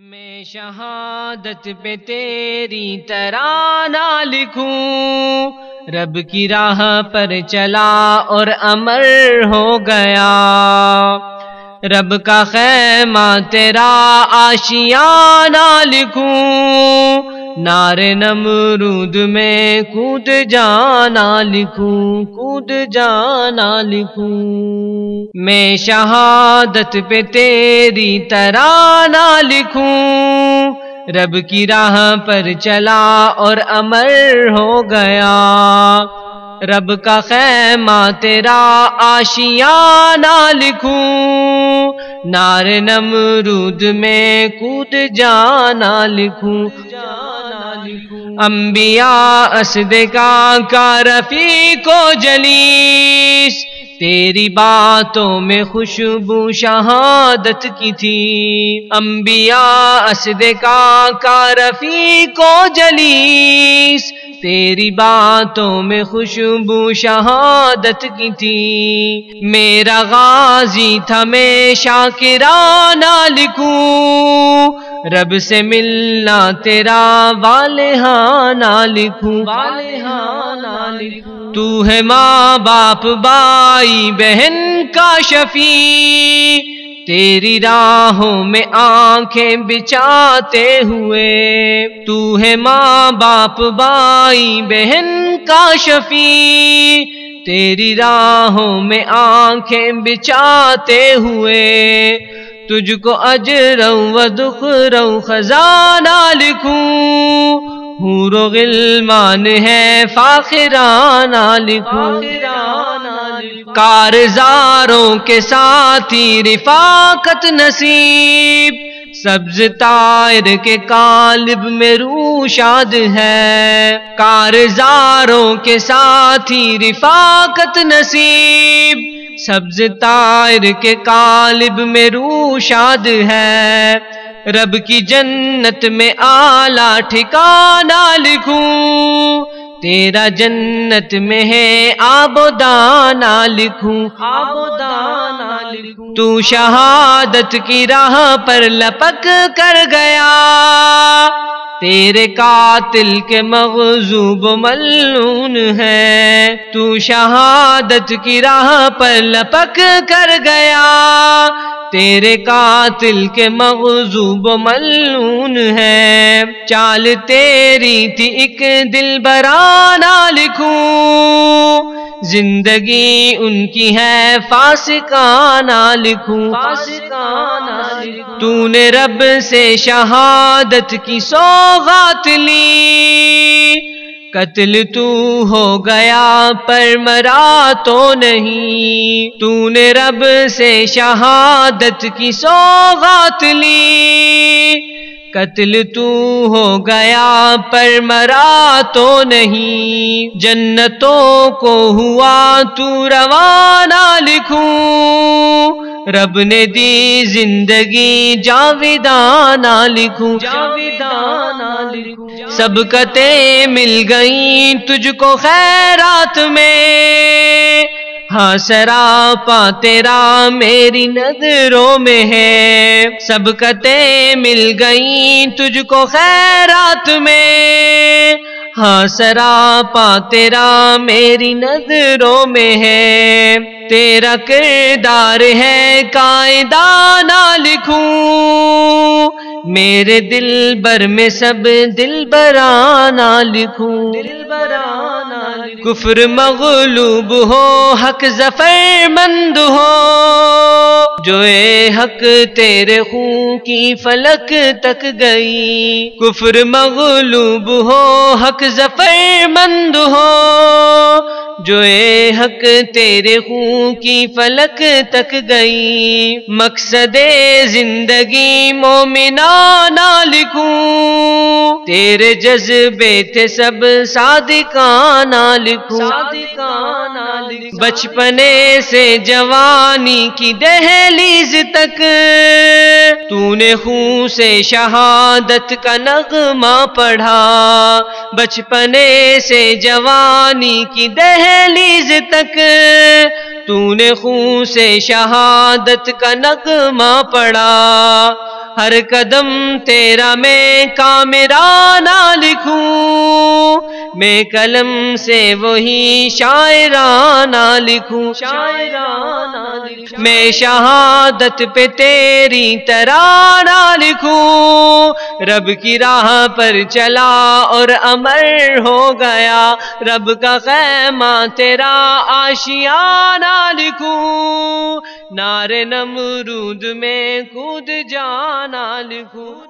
میں شہادت پہ تیری ترانہ لکھوں۔ رب کی راہ پر چلا اور امر ہو گیا۔ رب کا خیمہ تیرا آشیانہ لکھوں۔ نار نمرود میں کود جانا لکھوں، کود جانا لکھوں۔ میں شہادت پہ تیری ترانہ لکھوں۔ رب کی راہ پر چلا اور امر ہو گیا۔ رب کا خیمہ تیرا آشیانہ لکھوں۔ نار نمرود میں کود جانا لکھوں۔ انبیاء اسد کا کارفی کو جلیس، تیری باتوں میں خوشبو شہادت کی تھی۔ انبیاء اسد کا کارفی کو جلیس، تیری باتوں میں خوشبو شہادت کی تھی۔ میرا غازی تھا میں شاکرانہ لکھوں۔ رب سے ملنا تیرا والہانہ لکھوں۔ والہانہ لکھوں۔ تو ہے ماں باپ بائی بہن کا شفیع۔ تیری راہوں میں آنکھیں بچاتے ہوئے۔ تو ہے ماں باپ بائی بہن کا شفیع۔ تیری راہوں میں آنکھیں بچاتے ہوئے۔ تجھ کو اجروں و دکھ رو خزانہ لکھوں۔ حور و غلمان ہے فاخرانہ لکھوں۔ کارزاروں کے ساتھی رفاقت نصیب۔ سبز تائر کے کالب میں روشاد ہے۔ کارزاروں کے ساتھی رفاقت نصیب۔ سبز تائر کے کالب میں روشاد ہے۔ رب کی جنت میں آلہ ٹھکانہ لکھوں۔ تیرا جنت میں ہے آب و دانا لکھوں۔ آب و دانا لکھوں۔ تو شہادت کی راہ پر لپک کر گیا۔ تیرے قاتل کے مغزوب ملون ہے۔ تو شہادت کی راہ پر لپک کر گیا۔ تیرے قاتل کے مغزوب ملون ہے۔ چال تیری تھی ایک دل برانہ لکھوں۔ زندگی ان کی ہے فاسقانہ لکھوں۔ فاسقانہ تو نے رب سے شہادت کی سوغات لی۔ قتل تو ہو گیا پر مرا تو نہیں۔ تو نے رب سے شہادت کی سوغات لی۔ قتل تو ہو گیا پر مرا تو نہیں۔ جنتوں کو ہوا تو روانہ لکھوں۔ رب نے دی زندگی جاویدانہ لکھوں۔ جاویدانہ لکھوں۔ سب کتیں مل گئیں تجھ کو خیرات میں۔ ہاں سرا پا تیرا میری نظروں میں ہے۔ سب کتیں مل گئیں تجھ کو خیرات میں۔ ہاں سرا پا تیرا میری نظروں میں ہے۔ تیرا کردار ہے قائدانہ لکھوں۔ میرے دل بر میں سب دل برانہ لکھوں۔ دل برانہ کفر مغلوب ہو، حق ظفر مند ہو۔ جو اے حق تیرے خون کی فلک تک گئی۔ کفر مغلوب ہو، حق ظفر مند ہو۔ جو اے حق تیرے خون کی فلک تک گئی مقصد زندگی مومنانہ لکھوں تیرے جذبے تھے سب صادقانہ لکھوں بچپنے سے جوانی کی دہلیز تک تو نے خون سے شہادت کا نغمہ پڑھا۔ بچپنے سے جوانی کی دہلیز تک تو نے خون سے شہادت کا نغمہ پڑا ہر قدم تیرا میں کامرانہ لکھوں۔ میں قلم سے وہی شاعرانہ لکھوں۔ شاعرانہ لکھوں۔ میں شہادت پہ تیری ترانہ لکھوں۔ رب کی راہ پر چلا اور امر ہو گیا۔ رب کا خیمہ تیرا آشیانہ لکھوں۔ نار نمرود میں کود جانا لکھوں